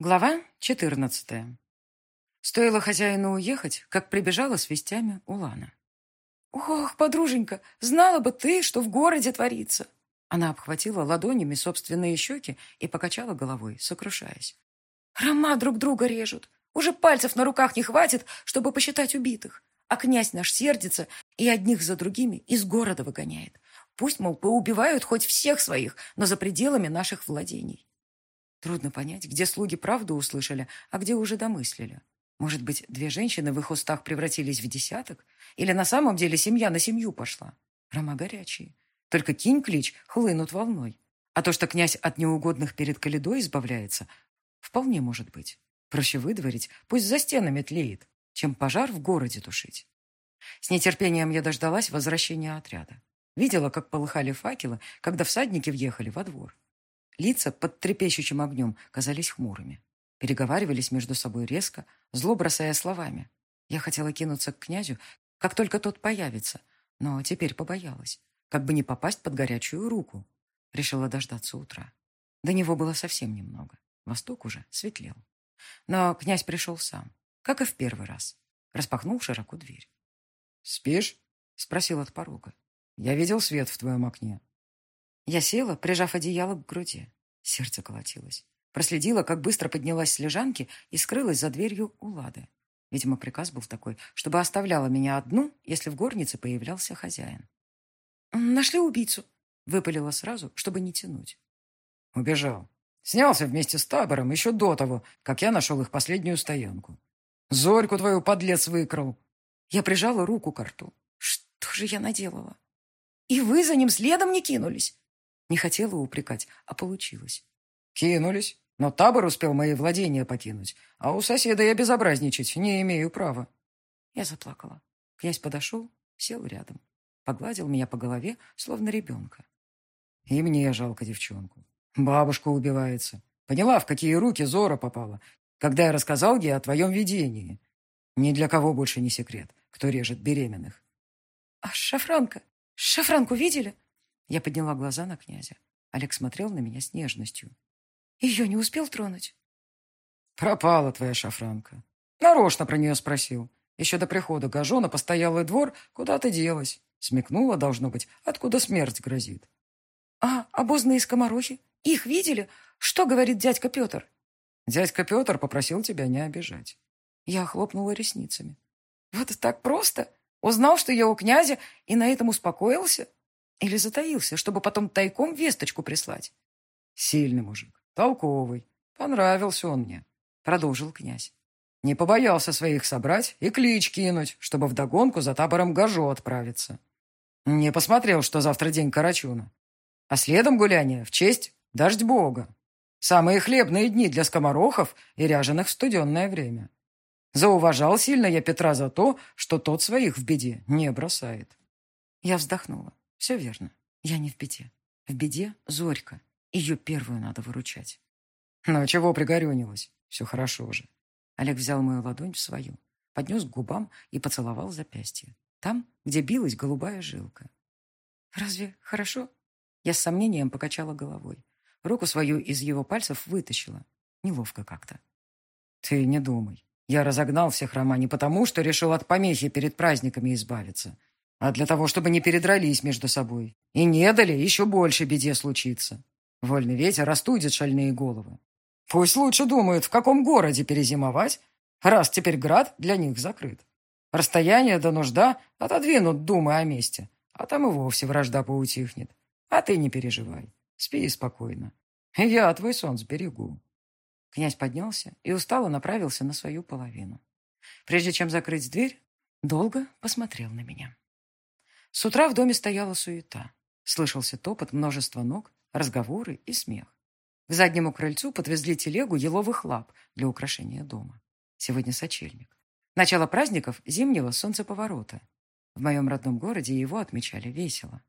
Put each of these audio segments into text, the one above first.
Глава 14. Стоило хозяину уехать, как прибежала с вестями Улана. «Ох, подруженька, знала бы ты, что в городе творится!» Она обхватила ладонями собственные щеки и покачала головой, сокрушаясь. «Рома друг друга режут. Уже пальцев на руках не хватит, чтобы посчитать убитых. А князь наш сердится и одних за другими из города выгоняет. Пусть, мол, поубивают хоть всех своих, но за пределами наших владений. Трудно понять, где слуги правду услышали, а где уже домыслили. Может быть, две женщины в их устах превратились в десяток? Или на самом деле семья на семью пошла? Рома горячие. Только кинь клич, хлынут волной. А то, что князь от неугодных перед Каледой избавляется, вполне может быть. Проще выдворить, пусть за стенами тлеет, чем пожар в городе тушить. С нетерпением я дождалась возвращения отряда. Видела, как полыхали факелы, когда всадники въехали во двор. Лица под трепещущим огнем казались хмурыми. Переговаривались между собой резко, зло бросая словами. Я хотела кинуться к князю, как только тот появится, но теперь побоялась, как бы не попасть под горячую руку. Решила дождаться утра. До него было совсем немного. Восток уже светлел. Но князь пришел сам, как и в первый раз. Распахнул широко дверь. «Спишь?» — спросил от порога. Я видел свет в твоем окне. Я села, прижав одеяло к груди. Сердце колотилось. Проследила, как быстро поднялась с лежанки и скрылась за дверью у Лады. Видимо, приказ был такой, чтобы оставляла меня одну, если в горнице появлялся хозяин. «Нашли убийцу», — выпалила сразу, чтобы не тянуть. «Убежал. Снялся вместе с табором еще до того, как я нашел их последнюю стоянку. Зорьку твою подлец выкрал». Я прижала руку к рту. «Что же я наделала?» И вы за ним следом не кинулись. Не хотела упрекать, а получилось. Кинулись, но табор успел мои владения покинуть, а у соседа я безобразничать не имею права. Я заплакала. Князь подошел, сел рядом, погладил меня по голове, словно ребенка. И мне жалко девчонку. Бабушка убивается. Поняла, в какие руки Зора попала, когда я рассказал ей о твоем видении. Ни для кого больше не секрет, кто режет беременных. А Шафранка? «Шафранку видели?» Я подняла глаза на князя. Олег смотрел на меня с нежностью. «Ее не успел тронуть?» «Пропала твоя шафранка. Нарочно про нее спросил. Еще до прихода Гажона постоялый двор куда ты делась. Смекнула, должно быть, откуда смерть грозит». «А обозные скоморохи? Их видели? Что говорит дядька Петр?» «Дядька Петр попросил тебя не обижать». Я хлопнула ресницами. «Вот так просто? Узнал, что я у князя, и на этом успокоился? Или затаился, чтобы потом тайком весточку прислать? Сильный мужик, толковый. Понравился он мне, продолжил князь. Не побоялся своих собрать и клич кинуть, чтобы вдогонку за табором Гажо отправиться. Не посмотрел, что завтра день Карачуна. А следом гуляние в честь дождь бога. Самые хлебные дни для скоморохов и ряженых в студенное время. Зауважал сильно я Петра за то, что тот своих в беде не бросает. Я вздохнула. Все верно. Я не в беде. В беде Зорька. Ее первую надо выручать. Ну, чего пригорюнилась? Все хорошо же. Олег взял мою ладонь в свою, поднес к губам и поцеловал запястье. Там, где билась голубая жилка. «Разве хорошо?» Я с сомнением покачала головой. Руку свою из его пальцев вытащила. Неловко как-то. «Ты не думай. Я разогнал всех Рома не потому, что решил от помехи перед праздниками избавиться, а для того, чтобы не передрались между собой и не дали еще больше беде случиться. Вольный ветер растудит шальные головы. Пусть лучше думают, в каком городе перезимовать, раз теперь град для них закрыт. Расстояние до нужда отодвинут думы о месте, а там и вовсе вражда поутихнет. А ты не переживай, спи спокойно. Я твой сон сберегу. Князь поднялся и устало направился на свою половину. Прежде чем закрыть дверь, долго посмотрел на меня. С утра в доме стояла суета. Слышался топот множества ног, разговоры и смех. К заднему крыльцу подвезли телегу еловых лап для украшения дома. Сегодня сочельник. Начало праздников зимнего солнцеповорота. В моем родном городе его отмечали весело.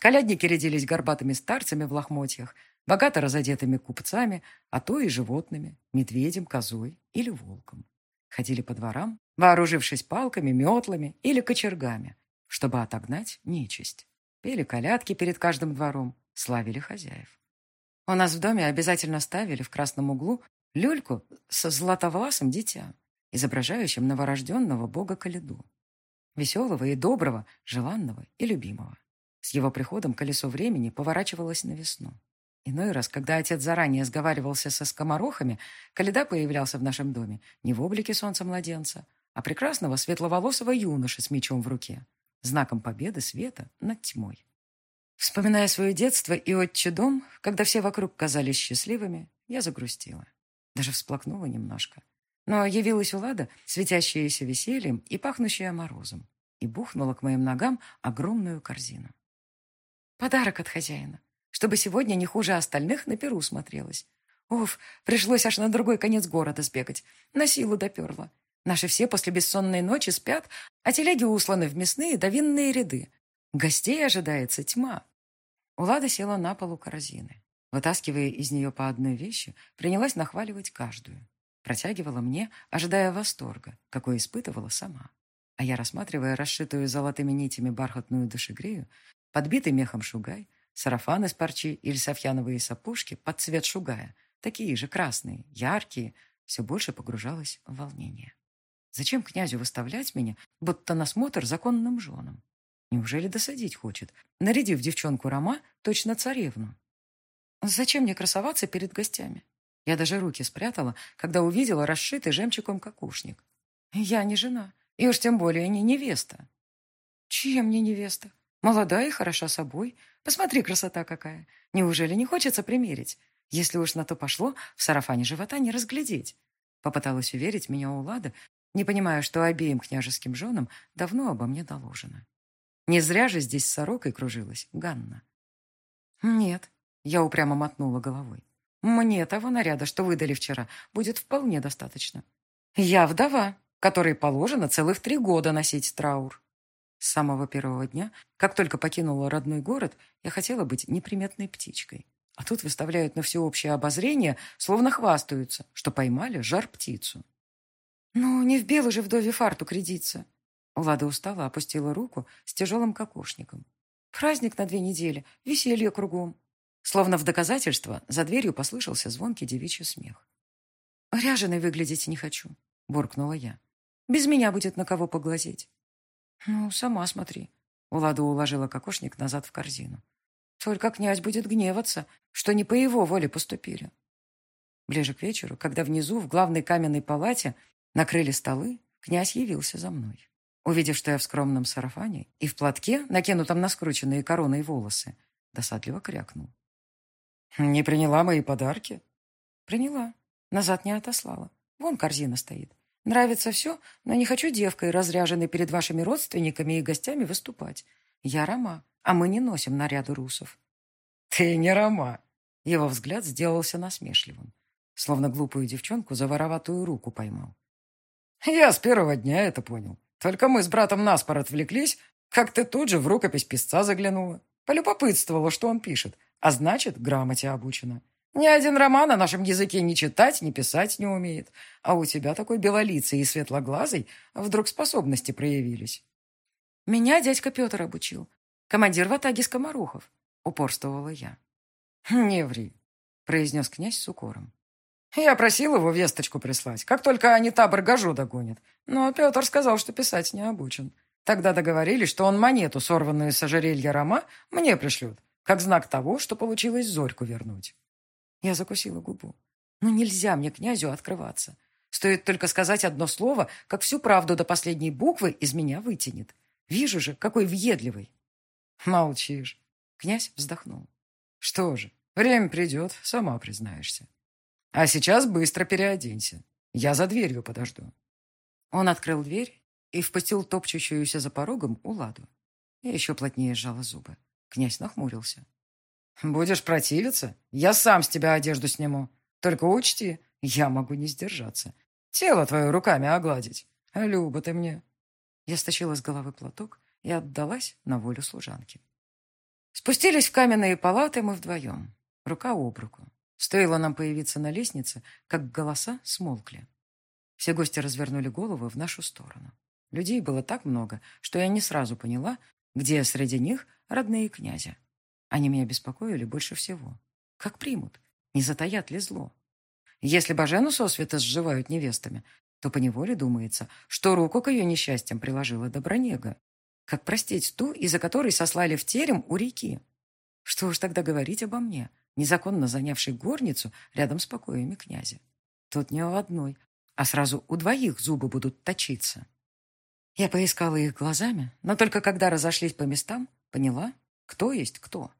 Колядники рядились горбатыми старцами в лохмотьях, богато разодетыми купцами, а то и животными, медведем, козой или волком. Ходили по дворам, вооружившись палками, метлами или кочергами, чтобы отогнать нечисть. Пели колядки перед каждым двором, славили хозяев. У нас в доме обязательно ставили в красном углу люльку со златовласым дитя, изображающим новорожденного бога Калиду. Веселого и доброго, желанного и любимого. С его приходом колесо времени поворачивалось на весну. Иной раз, когда отец заранее сговаривался со скоморохами, Каледа появлялся в нашем доме не в облике солнца младенца, а прекрасного светловолосого юноши с мечом в руке, знаком победы света над тьмой. Вспоминая свое детство и отчий дом, когда все вокруг казались счастливыми, я загрустила. Даже всплакнула немножко. Но явилась Улада, светящаяся весельем и пахнущая морозом, и бухнула к моим ногам огромную корзину. Подарок от хозяина, чтобы сегодня не хуже остальных на перу смотрелась. Оф, пришлось аж на другой конец города сбегать. На силу доперла. Наши все после бессонной ночи спят, а телеги усланы в мясные да винные ряды. Гостей ожидается тьма. Улада села на полу корзины. Вытаскивая из нее по одной вещи, принялась нахваливать каждую. Протягивала мне, ожидая восторга, какой испытывала сама. А я, рассматривая расшитую золотыми нитями бархатную душегрею, подбитый мехом шугай, сарафан из парчи или софьяновые сапожки под цвет шугая, такие же красные, яркие, все больше погружалась в волнение. Зачем князю выставлять меня, будто на смотр законным женам? Неужели досадить хочет, нарядив девчонку Рома точно царевну? Зачем мне красоваться перед гостями? Я даже руки спрятала, когда увидела расшитый жемчугом кокушник. Я не жена, и уж тем более не невеста. Чья мне невеста? Молодая и хороша собой. Посмотри, красота какая. Неужели не хочется примерить? Если уж на то пошло, в сарафане живота не разглядеть. Попыталась уверить меня Улада, не понимая, что обеим княжеским женам давно обо мне доложено. Не зря же здесь сорокой кружилась Ганна. Нет, я упрямо мотнула головой. Мне того наряда, что выдали вчера, будет вполне достаточно. Я вдова, которой положено целых три года носить траур. С самого первого дня, как только покинула родной город, я хотела быть неприметной птичкой. А тут выставляют на всеобщее обозрение, словно хвастаются, что поймали жар-птицу. «Ну, не в белый же вдове фартук рядиться». Влада устала, опустила руку с тяжелым кокошником. «Праздник на две недели, веселье кругом». Словно в доказательство за дверью послышался звонкий девичий смех. «Ряженой выглядеть не хочу», — буркнула я. «Без меня будет на кого поглазеть». «Ну, сама смотри». Влада уложила кокошник назад в корзину. «Только князь будет гневаться, что не по его воле поступили». Ближе к вечеру, когда внизу, в главной каменной палате, накрыли столы, князь явился за мной. Увидев, что я в скромном сарафане и в платке, накинутом на скрученные короной волосы, досадливо крякнул. «Не приняла мои подарки?» «Приняла. Назад не отослала. Вон корзина стоит. Нравится все, но не хочу девкой, разряженной перед вашими родственниками и гостями, выступать. Я Рома, а мы не носим наряды русов». «Ты не Рома!» Его взгляд сделался насмешливым, словно глупую девчонку за вороватую руку поймал. «Я с первого дня это понял. Только мы с братом наспор отвлеклись, как ты тут же в рукопись писца заглянула. Полюбопытствовала, что он пишет, а значит, грамоте обучена. Ни один роман на нашем языке ни читать, ни писать не умеет. А у тебя такой белолицый и светлоглазый вдруг способности проявились. Меня дядька Петр обучил. Командир в атаге скоморохов. Упорствовала я. Не ври, произнес князь с укором. Я просил его весточку прислать, как только они табор Гажу догонят. Но Петр сказал, что писать не обучен. Тогда договорились, что он монету, сорванную с ожерелья Рома, мне пришлет, как знак того, что получилось Зорьку вернуть. Я закусила губу. Ну нельзя мне князю открываться. Стоит только сказать одно слово, как всю правду до последней буквы из меня вытянет. Вижу же, какой въедливый. Молчишь. Князь вздохнул. Что же, время придет, сама признаешься. А сейчас быстро переоденься. Я за дверью подожду. Он открыл дверь и впустил топчущуюся за порогом Уладу. Я еще плотнее сжала зубы. Князь нахмурился. «Будешь противиться? Я сам с тебя одежду сниму. Только учти, я могу не сдержаться. Тело твое руками огладить. Люба ты мне». Я стащила с головы платок и отдалась на волю служанки. Спустились в каменные палаты мы вдвоем, рука об руку. Стоило нам появиться на лестнице, как голоса смолкли. Все гости развернули головы в нашу сторону. Людей было так много, что я не сразу поняла, где среди них родные князя. Они меня беспокоили больше всего. Как примут? Не затаят ли зло? Если Бажену сосвета сживают невестами, то поневоле думается, что руку к ее несчастьям приложила Добронега. Как простить ту, из-за которой сослали в терем у реки? Что уж тогда говорить обо мне, незаконно занявшей горницу рядом с покоями князя? Тут не у одной, а сразу у двоих зубы будут точиться. Я поискала их глазами, но только когда разошлись по местам, поняла, кто есть кто.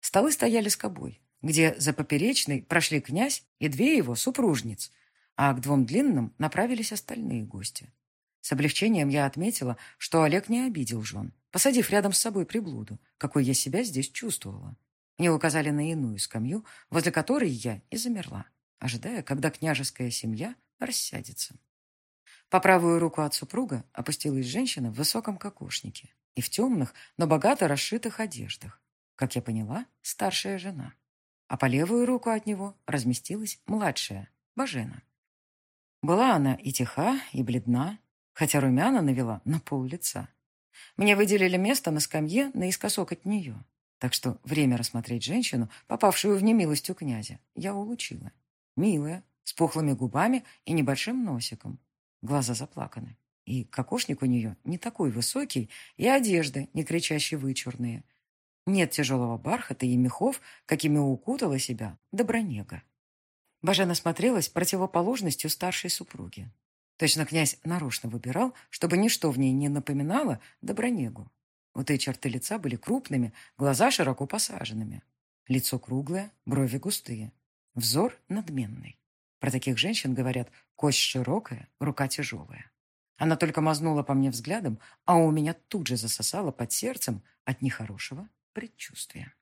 Столы стояли с кобой, где за поперечной прошли князь и две его супружниц, а к двум длинным направились остальные гости. С облегчением я отметила, что Олег не обидел жен, посадив рядом с собой приблуду, какой я себя здесь чувствовала. Мне указали на иную скамью, возле которой я и замерла, ожидая, когда княжеская семья рассядется. По правую руку от супруга опустилась женщина в высоком кокошнике и в темных, но богато расшитых одеждах. Как я поняла, старшая жена. А по левую руку от него разместилась младшая, Бажена. Была она и тиха, и бледна, хотя румяна навела на пол лица. Мне выделили место на скамье наискосок от нее, так что время рассмотреть женщину, попавшую в немилость у князя, я улучила. Милая, с пухлыми губами и небольшим носиком. Глаза заплаканы. И кокошник у нее не такой высокий, и одежда не кричащие вычурные. Нет тяжелого бархата и мехов, какими укутала себя Добронега. Бажена смотрелась противоположностью старшей супруги. Точно князь нарочно выбирал, чтобы ничто в ней не напоминало Добронегу. У той черты лица были крупными, глаза широко посаженными. Лицо круглое, брови густые. Взор надменный. Про таких женщин говорят «кость широкая, рука тяжелая». Она только мазнула по мне взглядом, а у меня тут же засосало под сердцем от нехорошего предчувствия.